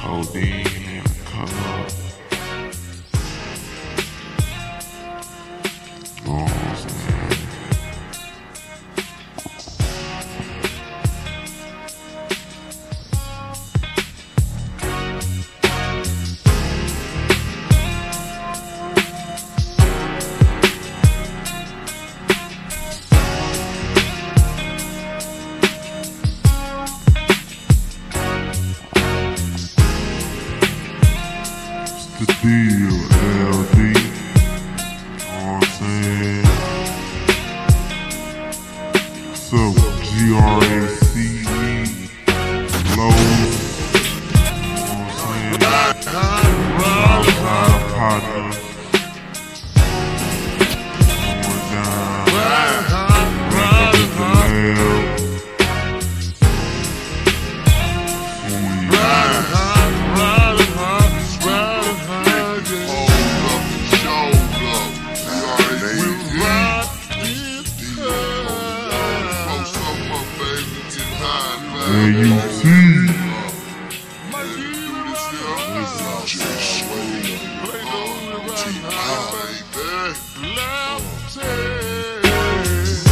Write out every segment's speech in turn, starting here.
Codeine the deal, LD. Know what I'm saying? So, G-R-A-C-E, Lowe's. Know what I'm saying?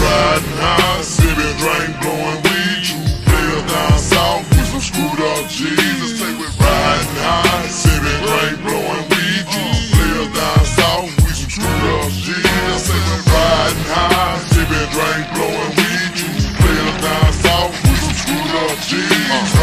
Riding high, sipping drink, blowing weed. True players down south with some screwed up G's. Take it riding high, sipping drink, blowing weed. True players down south with some screwed up G's. Take it riding high, sipping drink, blowing weed. True players down south with some screwed up G's.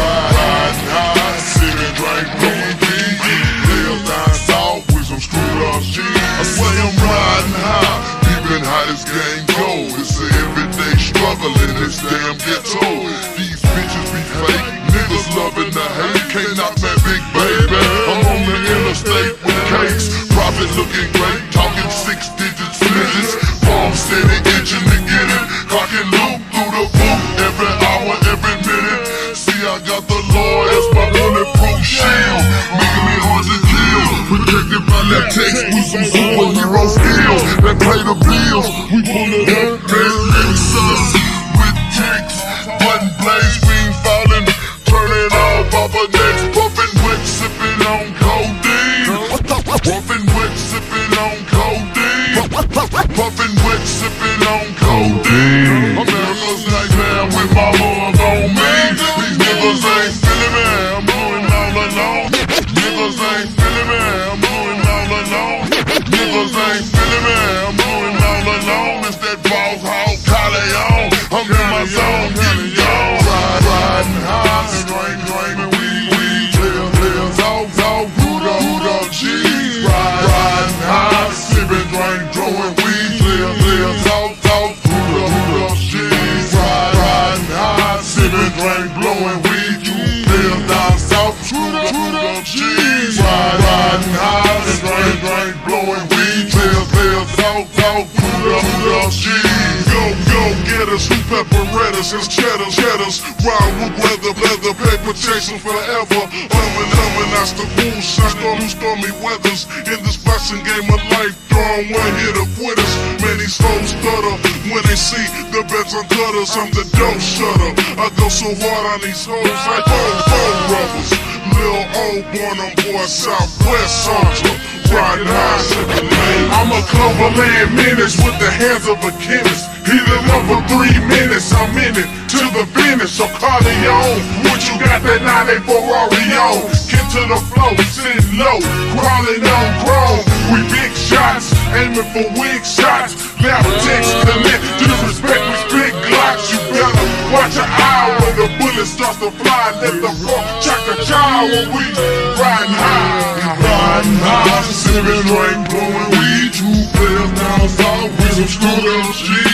Looking great, talking six digits, digits. Palm steady, itching to get it, clocking loop through the boot every hour, every minute. See, I got the law as my bulletproof shield, making me hard to kill. Protected by that text with some superhero skills that pay the pepperettas, it's cheddar, cheddars. Ride with weather, leather, paper chasing forever. Umbin', umbin', that's the moonshine, stormy, stormy weathers. In this boxing game of life, throwing one hit of quitters. Many souls stutter when they see the beds on gutters. I'm the dope shutter. I go so hard on these hoes like oh, oh, phone, phone rubbers. Lil old born on board Southwest soldier. I'm a Cloverland menace with the hands of a chemist. Heating up for three minutes, I'm in it to the finish. So Corleone, what you got that 98 Ferrari on? Get to the flow, sitting low, crawling on chrome. We big shots, aiming for weak shots. Now text connect, disrespect, bullet starts to fly. Let the fuck check the child when we riding high. Riding high, sipping drink, blowing weed. Two players down south with some screwed up G's.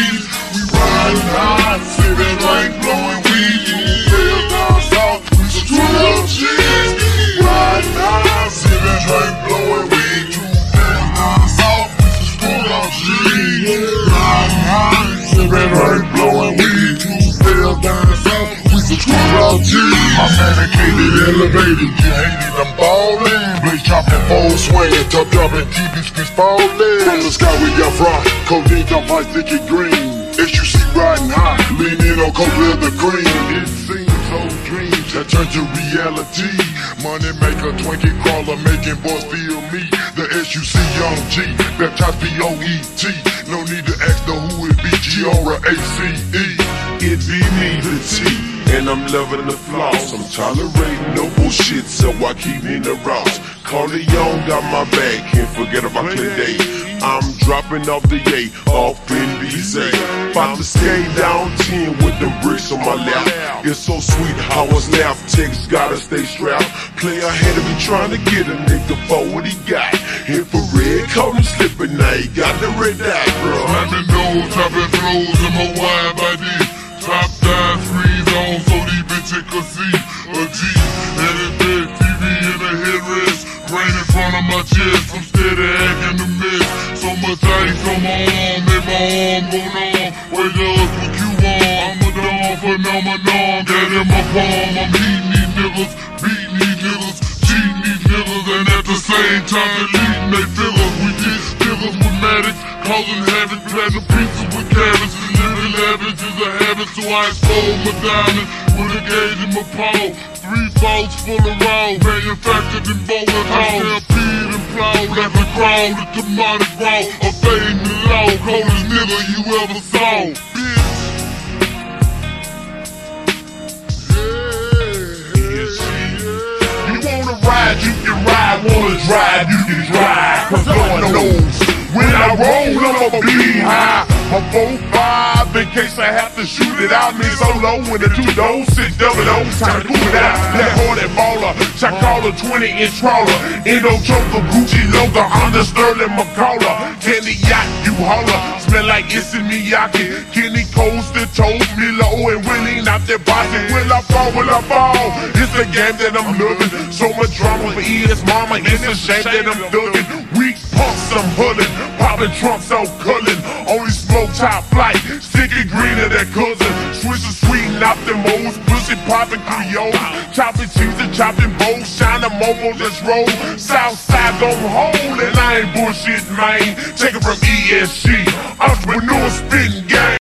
Medicated, elevated, you hated, I'm ballin'. Blaze chopping, full swinging, top dropping, TV screens falling. From the sky we got fry, codeine dump high, sticky green. HUC riding high, lean in on cold leather cream. It seems so dreams that turned to reality. Money maker, twinkie crawler, making boys feel me. The SUC Young G, baptized B-O-E-T. No need to ask the who it be, G-R-A-C-E. It be me, the T. And I'm loving the floss. I'm tolerating no bullshit, so I keep me the Ross. Young got my back, can't forget about today. I'm dropping off the A, off in BZ. About to skate down 10 with them bricks on my lap. It's so sweet how a snap text gotta stay strapped. Play ahead of me trying to get a nigga for what he got. Infrared, caught him slipping, now he got the red eye, bro. Slamming nose, dropping flows in my wide body. Top down, freeze on, so these bitches could see a G. Headed bed, TV in a headrest. Brain in front of my chest, I'm steady acting the mess. So much ice on my arm, make my arm go numb. Wake up with you on, I'm a dawn phenomenon. Get in my palm, I'm heating these niggas, beating these niggas, cheating these niggas, and at the same time deleting they figures. We get niggas with Maddox, causing havoc, platinum pieces with carrots. Living lavish is a expose my diamond with a gauge in my paw. Three bolts full of raw, manufactured in bowling hall. Stampede and plow, like a crawl, the demonic raw. A fading the law, coldest nigga you ever saw. Bitch. You can ride. Wanna drive, you can drive. Cause Lord knows when I roll, I'ma be high. My 4-5 in case I have to shoot it out. Me solo when the two doors sit double O. Time to cool it out. That baller, check call a 20 inch crawler. Indo choker, Gucci logo, Honda Sterling McCullough. Kenny yacht, you holler. Smell like Issey Miyake. Kenny Coaster told me low and Willie not that bossy. Will I fall, will I fall? It's a game that I'm loving. So much drama for ES Mama. It's a shame that I'm thugging. Weak punks, I'm huddling. Popping trunks out culling. Only smoke top flight. Sticky green of that cousin. Swiss and sweet, not the most. Pussy popping Creole. Chopping cheese and choppin' bowls. Shine the momo, just roll. Southside gon' hold. And I ain't bullshit, man. Take it from ESG. Entrepreneur spitting game.